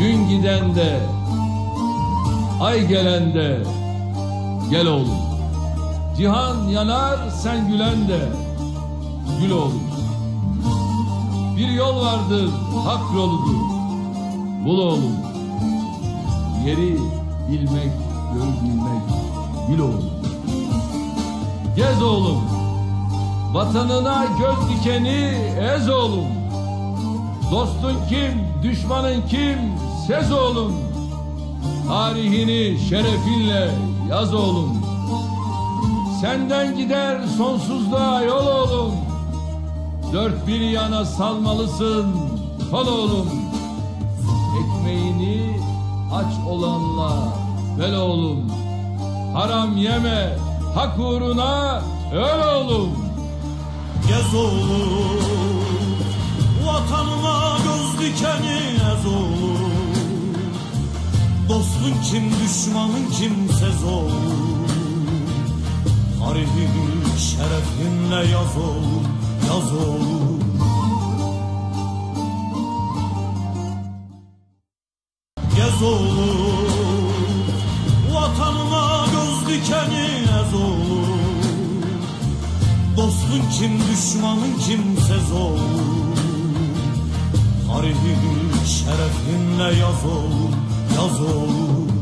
Gün giden de Ay gelen de Gel oğlum. Cihan yanar sen gülen de Gül oğlum. Bir yol vardır hak yoludur. Bul oğlum. Yeri bilmek Gör bilmek Bil oğlum. Gez oğlum. Vatanına göz dikeni ez oğlum. Dostun kim, düşmanın kim, sez oğlum. Tarihini şerefinle yaz oğlum. Senden gider sonsuzluğa yol oğlum. Dört bir yana salmalısın kol oğlum. Ekmeğini aç olanla ver oğlum. Haram yeme, hak uğruna öl oğlum. Gez oğlum Vatanına göz dikeni ez oğlum Dostun kim düşmanın kimsez oğlum Tarihin şerefinle yaz oğlum Yaz oğlum Gez oğlum Vatanına göz dikeni ez oğlum Dostun kim düşmanın kimsez oğlum Tarihin şerefinle yaz oğlum Yaz oğlum